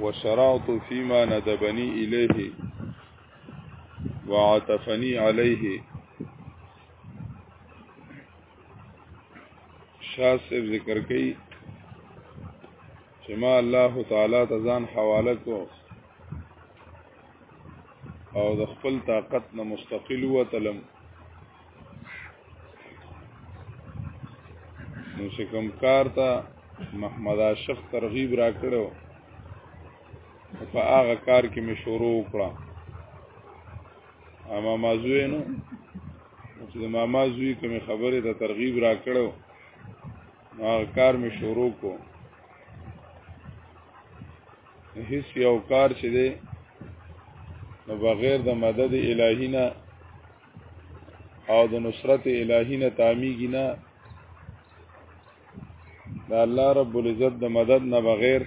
وشرعت فيما ندبني إليه وعتفني عليه شاه صاحب ذکر کوي چې ما الله تعالی ته ځان حواله کو او د خپل طاقت نه مستقل وتلم نو چې کوم کار ته محمد عاشق ترغیب را کړو په هغه کار کې مې شروع وکړه اما مازوی نو چې د ماما زوی کوم خبره ته ترغیب را کړو هغه کار مې شروع کو هیڅ یو کار چې دی نو بغیر د مدد الهی نه او د نصرت الهی نه تامیږي نه د الله رب العزت د مدد نه بغیر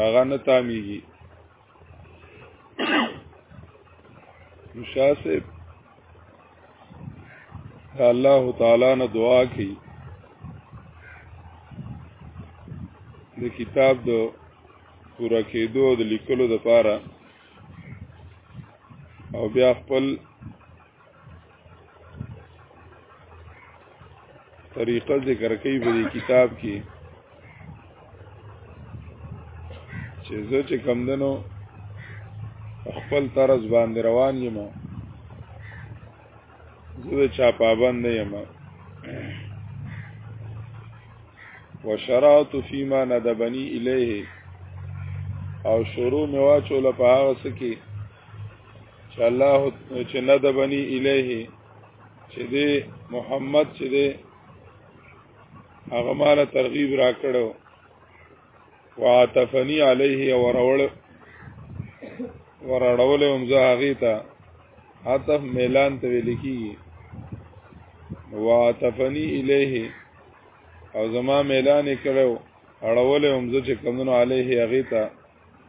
هغه نه تامیږي مشاسب الله تعالی نه دعا کوي د کتاب د پورا کېدو د لیکلو د پاره او بیا خپل طریقه ذکر کوي په کتاب کې چې زه چې کم دنو خپل طرز باندې روان یم زه د چا پابند نه یم وشرعت فيما ندبني الیه او شروع می واچول په هغه سکی چې الله چې ندبني الیه چې دې محمد چې دې هغه مال ترغیب را کړو وعتفنی علیه وراول وراول هم زه هغه ته عطف ميلان ته ویل کی وعتفنی الیه او زما ميلان کړو اړول هم زه چې کمنو علیه هغه ته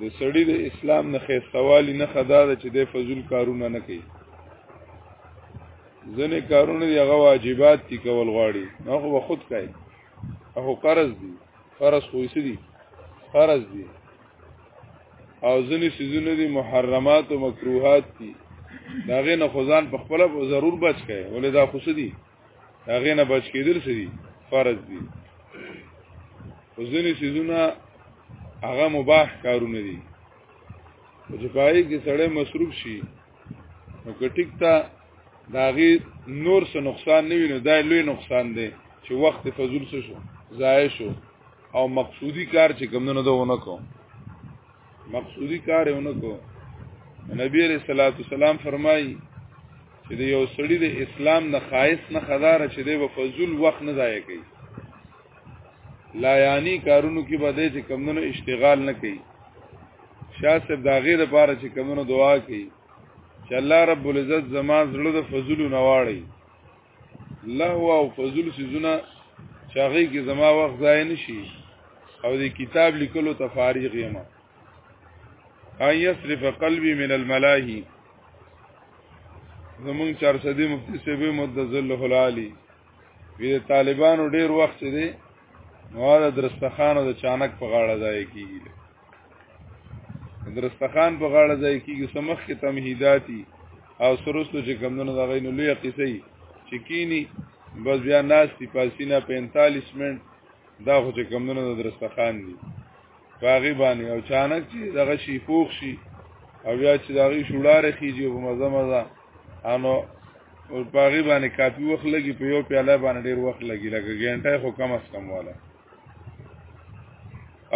د سړی د اسلام نه خېستوالي نه خدا ده چې د فضل کارونه نه کوي ځنې کارونه دی هغه واجبات دي کول غواړي نو خو خود کوي هغه قرض دي قرض خو یې دي قرض دي او ځنې سيزونه دي محرمات او مکروهات دي داغه نه خدان په خپل ضرور بچ کړي ولې دا خو دي هغه نه بچ کېدل سړي فرض دي وزنی سيزونه هغه مباح کارونه دي چې پای کې سړی مصروف شي نو کټیک ته داغي نور څه نقصان نه ویني دا لوی نقصان دی چې وخت فضول شو ضایع شو او مقصودی کار چې کمونه ده ونه کوم مقصودی کار یې ونکو نبی علیہ الصلوۃ والسلام فرمایي چې د یو سړي د اسلام نه خایس نه خدار چې دی په فضل وخت نه ضایع کوي لا یعنی کارونو کې به دې چې کمونو اشتغال نه کوي شاه صاحب دا غیر لپاره چې کمونو دعا کوي چې الله رب العزت زما زړه د فضل نواړي لهو او فضل سيزونه چاغي کې زما وخت ضایع نشي او د کتاب لیکلو ته فارغ یم ان یصرف قلبی من الملاهی زمون چارسدی مفتی سیبی مدذله العالی وی طالبانو ډیر وخت دی نو د درستخانو د چانک په غاړه ځای کیږي درستخان په غاړه ځای کېږي سمخ کې تمهیداتي او سرستو چې کمونه دغه نو لوی قصې چې کینی بس بیا ناس تی پاسینا 45 منټ دا خو چې کمونه درستخان دي باغی باندې او چانک چې دغه شي پوښ شي او بیا چې دغه شوړار خيږي په مزه مزه انو او باغی باندې کافي وخت لګي په یو پیاله باندې ډیر وخت لګي لکه ګنټه خو کم اس کم والا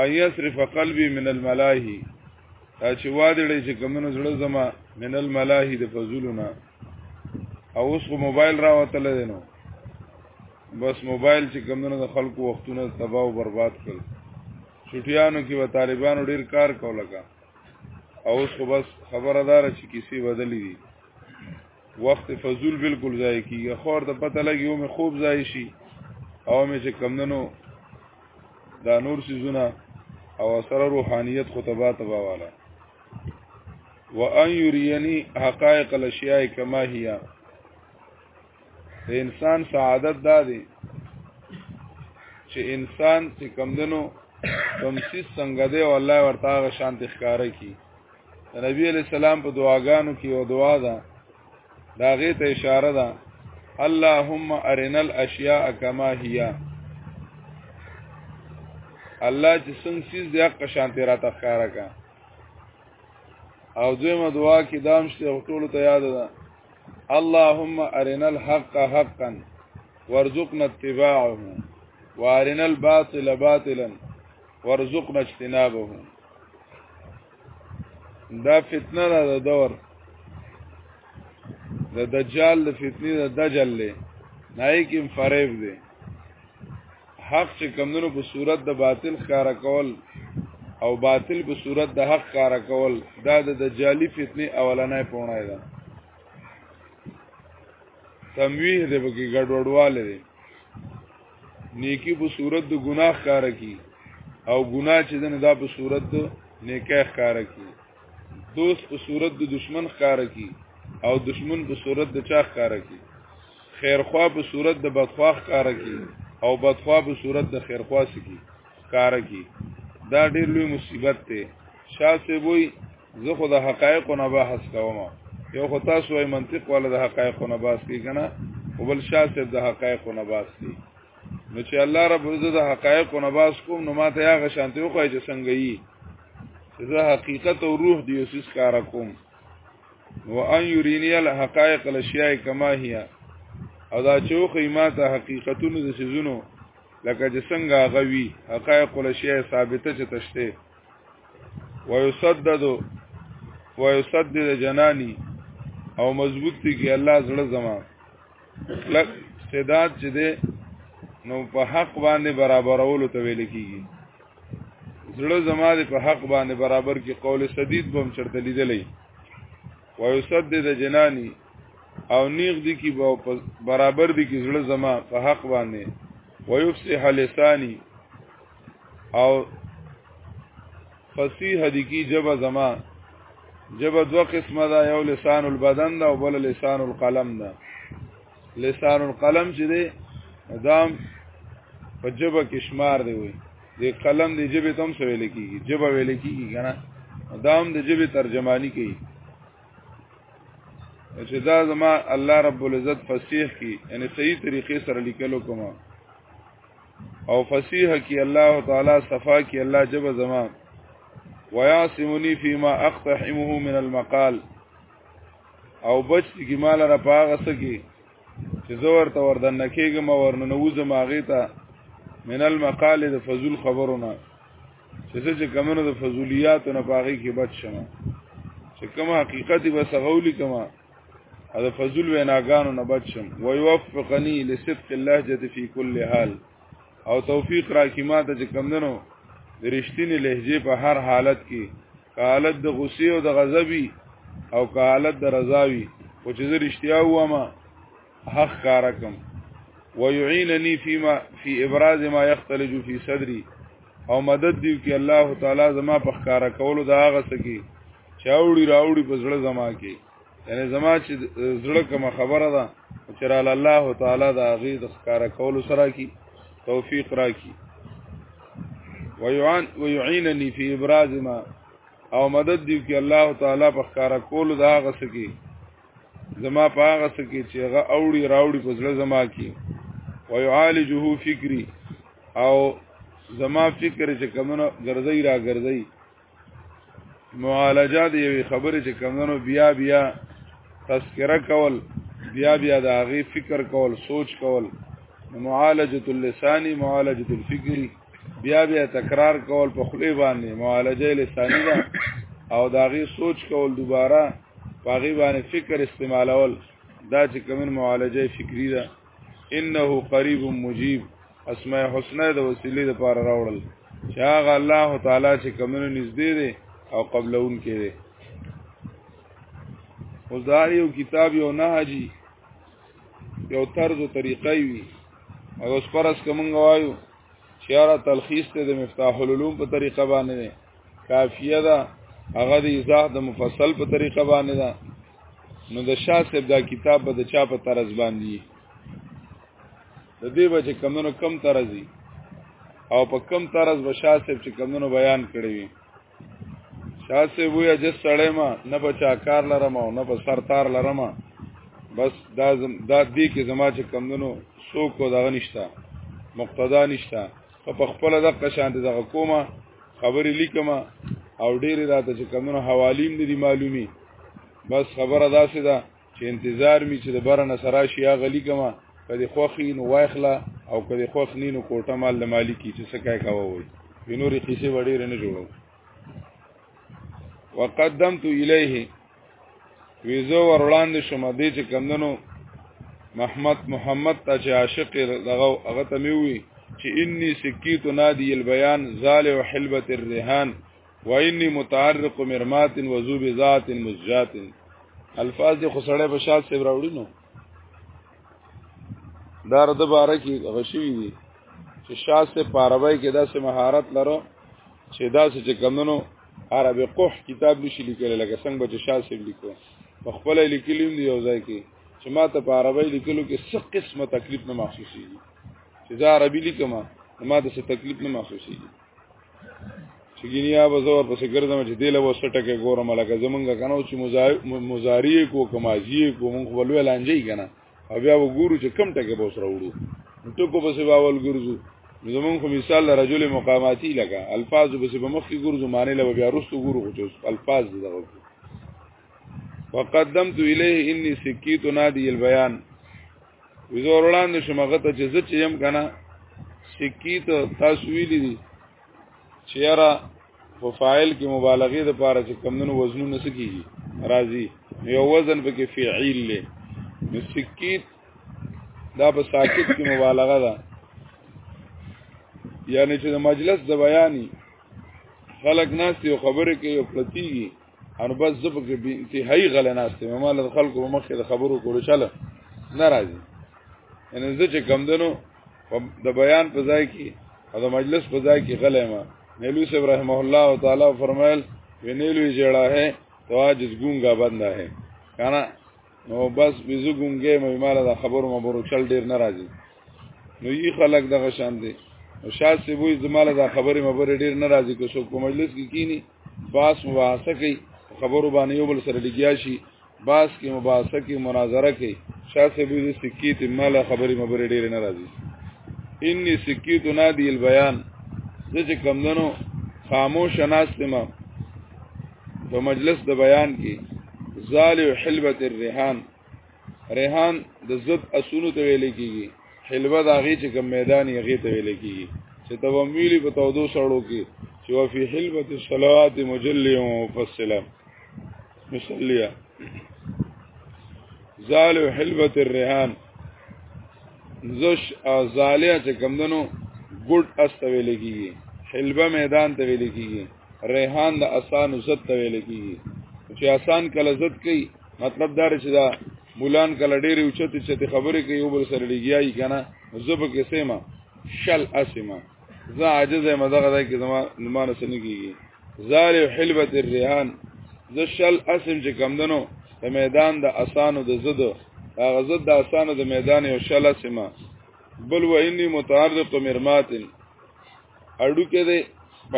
ان يصرف قلبي من الملاهي دا چې وادړې چې کمنو زړه زما من الملاهي د فضلنا او اوس خو موبایل را وتل دي نو بس موبایل چې کمنو د خلکو وختونه تباہ او برباد کړ چټیانو کې و طالبانو ډیر کار کوله کا او اوس خو بس خبردار چې کیسې بدلې دي وخت فضول بالکل ځای کیږي خور ته پته لګي او مې خوب ځای شي او مې چې کمندنو دا نور سيزونه او سره روحانيت خطبه تبا والا وان يريني حقائق الاشياء كما هي د انسان سعادت دا دی چې انسان چې کمندنو تمسیس څنګه دی او الله ورته غشان تخکاره کی نبی علیہ السلام په دعاګانو کې یو دعا ده دا غي ته اشاره ده اللهم ارنا الاشیاء کما هي الله چې څنګه سیز د حق شانتی را تخکارا کا او دویمه دعا کې دام شته ټول ته یاد ده اللهم ارنا الحق حقا وارزقنا اتباعه وارنا الباطل باطلا وارزقنا اجتنابه دا فتنه ده د دور د دجال د فتنې د دجل له نای کې فریب دی حق چې کمندونو په صورت د باطل ښکارا کول او باطل په صورت د حق ښکارا کول دا د دجالی فتنې اولنې پونه ده تمویه دې بګي ګډوډواله دي نیکی په صورت د ګناه کار کی او ګناه چې دنه دا په صورت د نیکه کار کی دوست په صورت د دشمن کار کی او دشمن په صورت د چا کار کی خیرخوا په صورت د بدخوا کار کی او بدخوا په صورت د خیرخوا سکی کار کی دا ډیر لوی مصیبت ته شاسې وای زه خو د حقایقو نه بحث کوم یو خو تاسو وای منطق ولا د حقایقو نه بحث کی کنه او بل شاسې د حقایقو نه بحث کی نو چې الله رب عزت د حقایقو نه بحث کوم نو ماته هغه شانته وخای چې څنګه یي زه حقیقت او روح دی اوسیس کار کوم و ان یرینی الحقائق الاشیاء کما هي او دا چوخې ماته حقیقتونو د سيزونو لکه چې څنګه غوي حقایق الاشیاء ثابته چې تشته ويسدد ويسدد جناني او مضبوط دي کې الله زړه زما لک سداد چې ده نو په حق باندې برابرولو ته ویل کیږي زړه زما دې په حق باندې برابر کې قول سدید بم چرته لیدلې ويسدد جناني او نیغ دي کې برابر دي کې زړه زما په حق باندې ويفصح لساني او فصیح دی کی جبه زما جبه دو قسمه دا یو لسان البدن دا او بل لسان القلم دا لسان القلم چې دی دام په جبه کې شمار دی وي د قلم د جبه تم سره ویل کیږي جبه ویل کیږي کنه دام د جبه ترجمانی کوي چې دا زما الله رب العزت فصیح کی یعنی صحیح طریقې سره لیکلو کومه او فصیح کی الله تعالی صفا کی الله جب زما ويعصمني فيما اقتحمه من المقال او بچ کی مال را پاغه سکی چې زور ته وردن کېږم ورننه وزم هغه ته من المقال د فضول خبرونه چې څه چې کمنو د فضولیاتو نه پاغي کې بچ شمه چې کوم حقیقت به سغولی کما هذا فضل ویناګانو نه بچم ويوفقني لصدق اللهجه في كل حال او توفیق را کی ما ته کمندنو د رښتینی لهجه په هر حالت کې حالت د غصې او د غضبي او حالت د رضاوي او چې زه رښتیا وایم حق کار کوم ويعينني فيما في ابراز ما يختلج في صدري او مدد دی کی الله تعالی زما په ښکارا کولو دا غسکی چاوړي راوړي په زړه زما کې یعنی زما چې زړه کوم خبره ده چې را الله تعالی دا غي د ښکارا کول سره کی توفیق راکی ويعان ويعينني في ابراز ما او مدد دی کی الله تعالی په ښکارا کول دا غس کی زما په هغه څه کې چې هغه اوړي راوړي په زړه زما کې ويعالجه فکری او زما فکر چې کمنو ګرځي را ګرځي معالجه دی یوې خبرې چې کمونو بیا بیا تذکره کول بیا بیا د هغه فکر کول سوچ کول معالجه اللسانی معالجه الفکری بیا بیا تکرار کول په خلی باندې معالجه لسانی ده او د هغه سوچ کول دوباره په هغه باندې فکر استعمالول دا چې کوم معالجه فکری ده انه قریب مجیب اسماء الحسنا د وسیلې د پاره راوړل چې هغه الله تعالی چې کمنو نږدې دی او قبلون کې دی اوس دا یو کتاب یو نه حاجی یو طرز او طریقې وی او اوس پرس کوم غوايو شعر تلخیص ته د مفتاح العلوم په طریقه باندې کافیه ده هغه د ایزاح د مفصل په طریقه باندې ده نو د شاه صاحب دا کتاب به د چا په طرز باندې د دې به چې کمونو کم طرزي او په کم طرز به شاه صاحب چې کمونو بیان کړی وي شاه صاحب وی اجس سړی ما نه په چا کار لرم او نه په سر تار لرم بس دا زم دا دې کې زما چې کمونو سوک او دغه نشتا مقتدا نشتا په خپل دغه شان دغه کومه خبرې لیکم او ډېری راته چې کمونه حوالیم دي معلومي بس خبره داسې ده چې انتظار می چې د بره نه سره شي هغه لیکم کدي خوخي نو وایخلا او کدي خوخ نی نو کوټه مال د مالکی چې څه کوي کاوه وي بنوري قصې وړې نه جوړو وقدمت الیه ویزو ور وړاندې شوم دې چې کمندنو محمد محمد ته چې عاشق دغه هغه ته مې وی چې انی سکیت نادی البیان زال او حلبت الرهان و انی متعرق مرمات و ذوب ذات مزجات الفاظ دې خسړې په شاد سیب راوړي نو دا رد باره کې غشوي دي چې شاد سیب په عربی کې داسې مهارت لرو چې داسې چې کمندنو عربي قح کتاب نشي لیکل لکه څنګه چې شاسب لیکو په خپل لیکلیم دی یو ځای کې چې ما ته په عربی لیکلو کې څه قسمه تکلیف نه محسوسي چې دا عربي لیکم ما ته څه تکلیف نه محسوسي چې ګینیا به زور پسې ګرځم چې دله وسه ټکه ګورم لکه زمونږ کنه چې مزاری کو کمازی کو مونږ ولوي لانجی کنه او بیا وګورو چې کم ټکه به سره وړو ټکو په سبا ول ګرځو زمون خو مثال له رجل مقاماتی لګه الفاظ به سبا مخ کې ګرځو معنی له بیا رستو ګورو خو الفاظ دغه وقدمت الیه انی سکیت نادی البیان وزور وړاندې شمغه ته چې زه چې يم کنه سکیت تاسو ویلي دي چې یاره په فاعل کې مبالغه د پاره چې کمونو وزنونه سکیږي راضی یو وزن په کې فعیل له مسکیت دا په ساکت کې مبالغه ده یعنی چې د مجلس د بیانې خلق ناس یو خبره کې یو پلتیږي ان بس زب کې به انتهایی غل ناس ته مال خلکو مخې د خبرو کولو چاله ناراضي ان زه چې کم دنو د بیان په ځای کې او د مجلس په ځای کې غلې ما نیلو صاحب رحمه الله تعالی فرمایل وینیلو جړا ہے تو آج اس گونگا بندا ہے کانا نو بس بزو گونگې مې مال دا خبرو مبرو چل ډیر ناراضي نو یي خلک دغه شان دي او شاد سی وې زماله دا خبرې مبرې ډیر ناراضي کو شو په مجلس کې کی کینی باس مباحثه کوي خبرو باندې یو بل سره لګیا شي باس کې مباحثه کې مناظره کوي شاسه به دې سکی ته مالا خبرې مبرې ډېر نه راځي انی سکی تو نادی البیان زه چې کمندنو خاموش ناستما په مجلس د بیان کې زال حلبت الرهان ریحان د زب اسونو ته ویل کیږي حلوه د هغې چې کوم میدان یې هغې ته ویل کیږي چې تومیلی په تودو سړو کې چې وفي حلبة الصلوات مجليا ومفصلا مصليا زال حلبة الرهان زش زالیا چې کمدنو ګډ استوي لګيږي حلبه میدان ته ویل کیږي ریحان د اسان زت ته ویل کیږي چې اسان کله زت کوي مطلب دا چې دا مولان کله ډېر اوچته چې خبرې کوي یو بل سره لګیایي کنه زب کې سیمه شل اسمه زه عاجز یم دغه ځای کې زما نمانه سنې کیږي زال حلبت الرهان زه شل اسم چې کم دنو په میدان د اسانو د زد هغه زد د اسانو د میدان یو شل اسمه بل و انی متعرض مرماتن اډو کې دی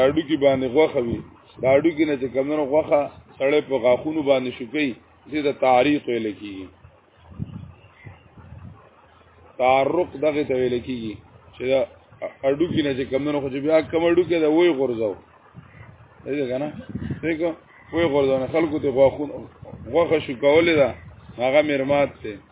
اډو کې باندې غوخه وي دا اډو کې نه چې کمنو غوخه سړې په غاخونو باندې شوکې دې د تعریق ویل کیږي تعرق دغه ته ویل کیږي چې دا اډو کې نه چې کمنو خو بیا کم اډو کې دا وای غورځاو دې کنه څنګه وای غورځاو خلکو ته غوخه شو کولې دا هغه مرمات ته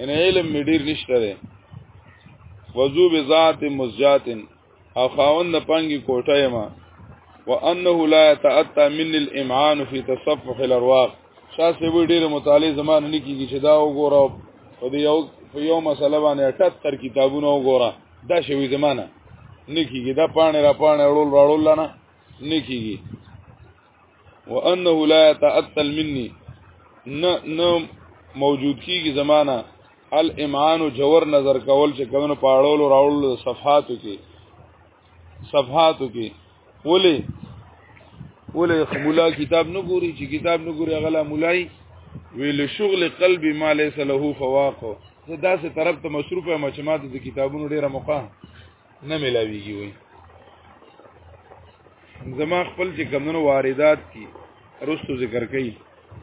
ان علم می ډیر نشته ده وضو بذات مزجات او خاوند پنګي کوټه ما وانه لا يتاتى من الامعان في تصفح الارواح شاسې وی ډیر مطالعه زمانه نه کیږي چې دا وګوره په دې یو په یو مسله باندې 78 کتابونه وګوره دا شوی زمانه نه کیږي دا پانه را پانه وړول راړول نه نه کیږي وانه لا يتعطل مني نه نه موجود کیږي زمانہ الامعان جوور نظر کول چې کمنو پاړولو راولو صفحاتو کې صفحاتو کې ولې ولې مولا کتاب نه ګوري چې کتاب نه ګوري غلا مولای ویل شغل قلبي ما ليس له فواق زه داسې طرف ته مصروف یم چې ما د کتابونو ډیره موقع نه ملاویږي وي زما خپل چې کمونو واردات کی رستو ذکر کړي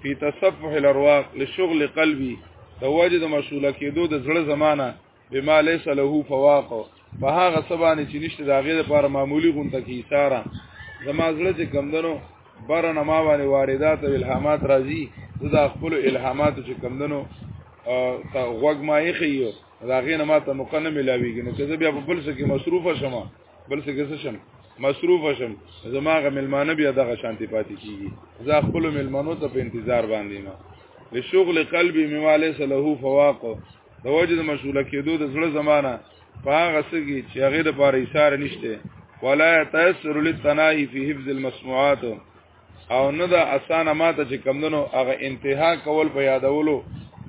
فی تصفح الارواق لشغل قلبي تواجه د مشغوله کېدو د زړه زمانہ بما ليس له فواق په هغه سبانه چې نشته د هغه لپاره معمولی غونته کی سارا زما زړه چې کمدنو برنه ما باندې واردات او الهامات راځي زه د خپل الهامات چې کمدنو ته غوږ ما یې خيو دا غي نه ماته موقع نه ملاويږي نو چې زه بیا په بل څه کې مصروف شم بل څه کې شم مصروف شم زماغه ملمانه بیا دغه شانتي پاتې کیږي زه خپل ملمانو ته په انتظار باندې ما لشغل قلبي مما ليس له فواق د وجد مشغول کېدو د زړه زمانہ په هغه سګي چې هغه د پاره ایثار نشته ولا تيسر للتناهي في حفظ المسموعات او نه دا اسانه ماته چې کمدنو هغه انتها کول په یادولو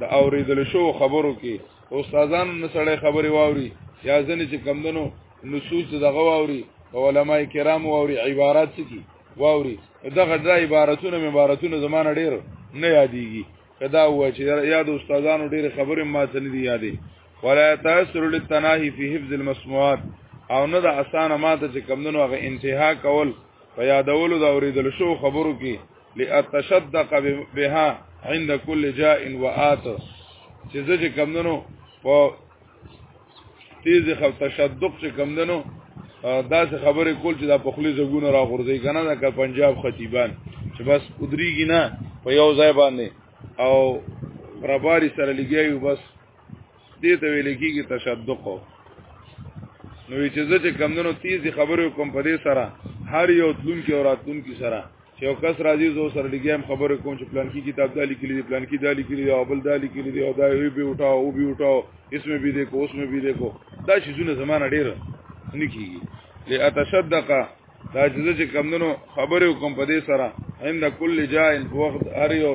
د اوریدل شو خبرو کې استادان نسړې خبري واوري یا ځنې چې کمدنو نصوص دغه واوري علماء کرام واوري عبارات کی واوري دغه د عبارتونو عبارتونو زمانه ډیر نه یادېږي کدا و چې یاد استادانو ډیر خبرې ما ته نه دی یادې ولا تاسر للتناهي في حفظ المسموعات او نه د اسانه ماته چې کمندونو هغه انتها کول په یادولو د اوریدل شو خبرو کې لاتشدق بها عند كل جاء وات چې زه چې کمندنو په تیز خو تشدق چې کمندنو دا څه خبرې کول چې دا په خلی زګونه را غورځي کنه دا که پنجاب خطیبان چې بس ادریږي نه په یو ځای باندې او رباری سره لګیایو بس دې ته ویل کېږي تشدق نو چې زه چې کمندونو تیزی خبرو کوم په دې سره هر یو تلون کې او راتلون کې سره چې یو کس راځي زو سره لګیم خبرو کوم چې پلان کې کتاب دالی کې دي پلان کې دالی کې دي او بل دالی کې دي او دا وی به اٹھاو او به اٹھاو اسمه به دې کو اسمه به دې کو دا چې زونه زمانہ ډیر نه کیږي لاتشدق دا چې زه چې کمندونو خبرو کوم په دې سره عند کل جائن وقت هر یو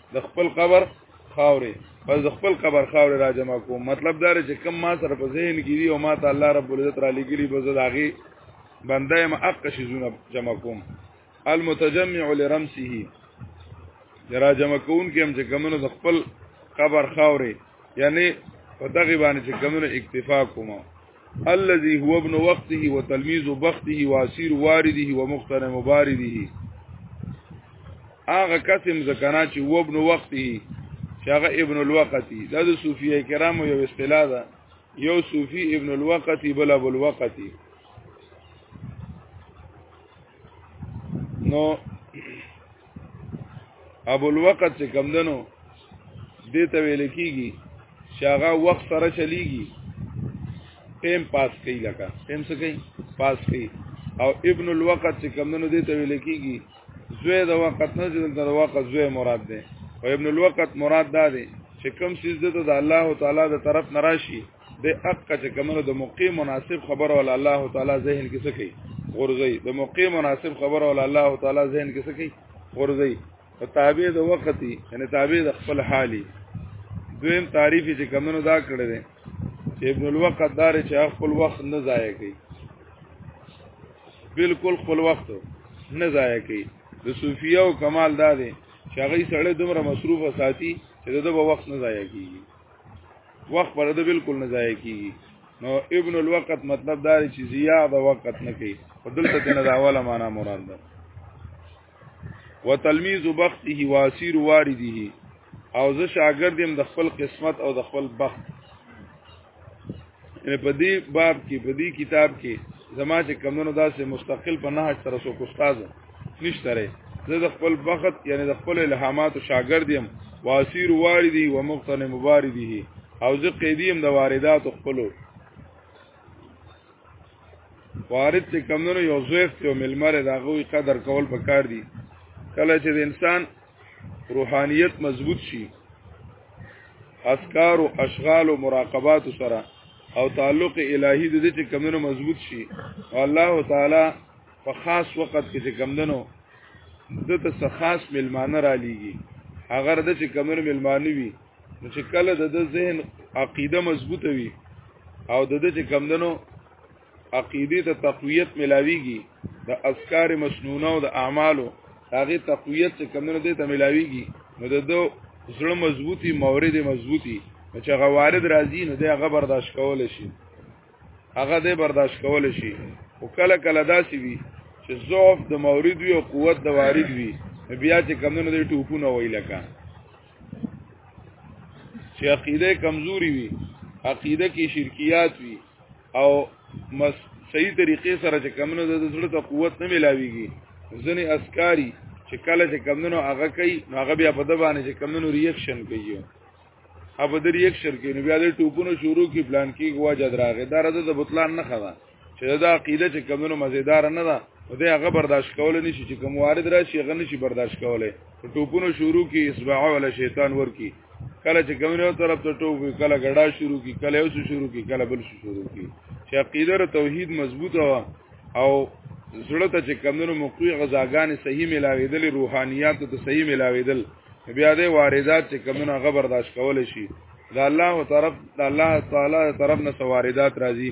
د خپل قبر خاورې بس د خپل قبر خاورې را جمع کوم مطلب دا چې کم ما سره په ذهن کې دي او ما ته الله رب العزت را لګلی به زه داغي بنده ما اق شیزونه جمع کوم المتجمع لرمسه را جمع کوون کې هم چې کمنو د خپل قبر خاورې یعنی په دغه باندې چې کمنو اکتفا کوم الذي هو ابن وقته وتلميذ بخته واسير وارده ومختنم بارده هغه قسم زکنا چې و ابن وقته چې هغه ابن الوقتی دا د صوفیه کرامو یو اصطلاح ده یو صوفی ابن الوقتی بل ابو الوقتی نو ابو الوقت چې کم دنو دې ته ویل کیږي چې هغه وخت سره چلیږي ټیم پاس کوي لکه ټیم څه کوي پاس کوي او ابن الوقت چې کم دنو دې ته ویل کیږي زوی د وقت نه چې د وقت زوی مراد ده او ابن الوقت مراد ده چې کم سیز ده د الله تعالی د طرف نراشي د حق چې کمنو د موقع مناسب خبر ول الله تعالی ذهن کې سکی غورځي د موقع مناسب خبر ول الله تعالی ذهن کې سکی غورځي په تابع د وختي یعنی تابع د خپل حالي دویم تعریف چې کمنو دا کړی دی چې ابن الوقت دار چې خپل وخت نه ضایع کوي بالکل خپل وخت نه ضایع کوي د صوفیا او کمال دا دی چې هغه سړی دومره مصروفه ساتي چې دغه وخت نه ضایع کیږي وخت پر د بالکل نه ځای کیږي نو ابن الوقت مطلب دا چې ضیاء د وخت نه کوي په دلته کې نه دا اوله معنا مراد ده وتلمیذ بخته واسیر وارده او زه شاګرد يم د خپل قسمت او د خپل بخت یعنی په دې باب کې په دې کتاب کې زما چې کمونو داسې مستقل په نهج سره سو استاد نشته رې زه د خپل بخت یعنی د خپل الهامات او شاګرد يم واسیر واردی و مقتن مباردی او زه قیدیم د واردات خپلو وارد چې کمونو یو زویف ته ملمره دا غوي قدر کول پکار دي کله چې د انسان روحانیت مضبوط شي اسکار او اشغال او مراقبات سره او تعلق الهی د دې چې کمونو مضبوط شي الله تعالی په خاص وخت کې چې کمندنو دته څه خاص ملمانه را لیږي اگر د چې کمونو ملمانه وي نو چې کله د ذهن عقیده مضبوطه وي او د دې چې کمندنو عقیدی ته تقویت ملاویږي د اذکار مسنونه او د اعمالو هغه تقویت چې کمنو دې ته ملاویږي نو د دو زړه مضبوطی مورد مضبوطی چې هغه وارد راځي نو دې هغه برداشت کول شي هغه دې برداشت کول شي او کله کله داسي وي چې ضعف د مورد وي او قوت د وارد وي بیا چې کمنو دې ټوپونه وای لکه چې عقیده کمزوري وي عقیده کې شرکیات وي او مس صحیح طریقې سره چې کمنو د زړه ته قوت نه ملاويږي ځنې اسکاری چې کله چې کمنو هغه کوي نو هغه بیا په د باندې چې کمنو ریاکشن کوي هغه په د ریاکشن کې نو بیا د ټوپونو شروع کی پلان کې غوا جد راغې دا رده د بطلان نه خدا چې دا عقیده چې کمنو مزیدار نه ده نو دا هغه برداشت کول نه شي چې کوم وارد راشي هغه نه شي برداشت کولای ټوپونو شروع کی اسباع ولا شیطان ورکی کله چې کوم یو طرف ته ټوکی کله غډا شروع کی کله یو شروع کی کله بل شروع کی چې عقیده توحید مضبوطه وا او زړه ته چې کمونو مقوی غزاګان صحیح ملاویدل روحانیات ته صحیح ملاویدل بیا دې واردات چې کمونو غبرداشت کول شي دا الله طرف دا الله تعالی طرف نه سواردات راځي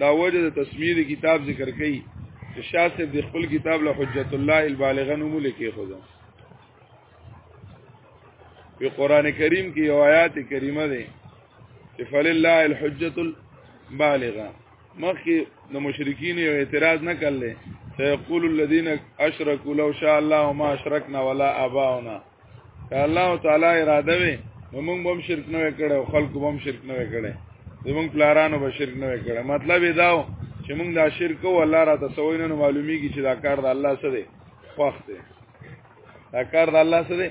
دا وجه د تسمیه د کتاب ذکر کړي چې شاه صاحب د خپل کتاب له حجت الله البالغه نوم لیکي خو ده په قران کریم کې یو آیات کریمه ده چې فلله الحجت البالغه مخکې د مشرکین یو اعتراض نه کړل سيقول الذين اشركوا لو شاء الله ما اشركنا ولا اباؤنا الله تعالی اراده وي نو موږ به شرک نه وکړو خلق به شرک نه وکړي زموږ پلارانو به شرک نه وکړي مطلب دا و چې موږ دا شرک او الله را تسوي نه معلومیږي چې دا کار د الله سره دی خوښ دی دا کار د الله سره دی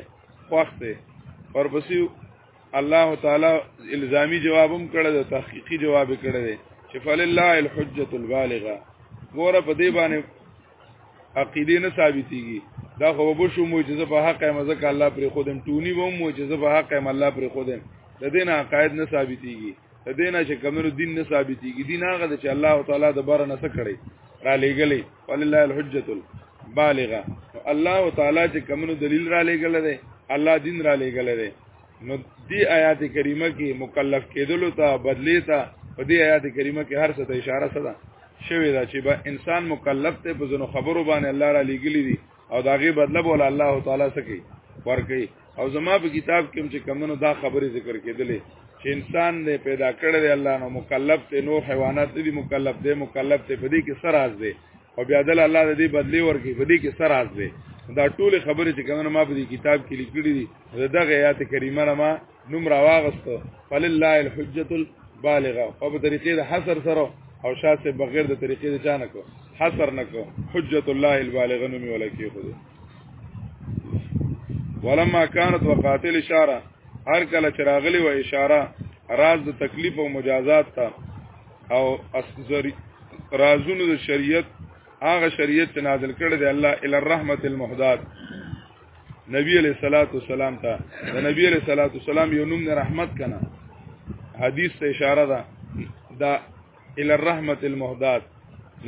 خوښ دی ورپسې الله تعالی الزامی جوابم کړی دی تحقیقی جواب کړی دی چې فلله الحجه البالغه ګوره په دې باندې عقیده نه ثابتېږي دا خو به شو معجزه په حق ایم ځکه الله پر خودم ټونی وو معجزه په حق ایم الله پر خودم د دې نه عقاید نه ثابتېږي د دې نه چې کمنو دین نه ثابتېږي دین هغه چې الله تعالی د بار نه سکړي را لېګلې ولله الحجۃ البالغه الله تعالی چې کمنو دلیل را لېګل دی الله دین را لېګل دی نو دی آیات کریمه کې مکلف کېدلو ته بدلی ته په دې آیات کریمه کې هر څه ته اشاره سره شوی دا چې به انسان مکلف ته په زنو خبرو باندې الله را لګلی دي او داغه بدله بوله الله تعالی سکی ورکی او زما په کتاب کې چې کمنو دا خبره ذکر کېدلې چې انسان دې پیدا کړی دی الله نو مکلف ته نور حیوانات دې مکلف دې مکلف ته په دې کې سر راز دی او بیا دل الله د دې بدلی ورکی په دې کې سر راز دی دا ټول خبره چې کومه ما په دې کتاب کې لیکلې دي دغه آیات کریمه نه ما نوم راواغستو فلله الحجۃ البالغه او په طریقې د حصر سره او شاسه بغیر د طریقې د چانه کو حصر نه کو حجۃ الله البالغه نوم ولکې خو ولما كانت وقاتل اشاره هر کله چراغلی و اشاره راز د تکلیف او مجازات ته او اسذری رازونو د شریعت هغه شریعت چې نازل کړی دی الله ال الرحمت المحدات نبی علیہ الصلوۃ والسلام ته د نبی علیہ الصلوۃ والسلام یو نوم نه رحمت کنا حدیث ته اشاره ده دا ال الرحمت المحدات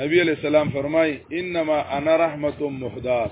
نبی علیہ السلام فرمای انما انا رحمت محدات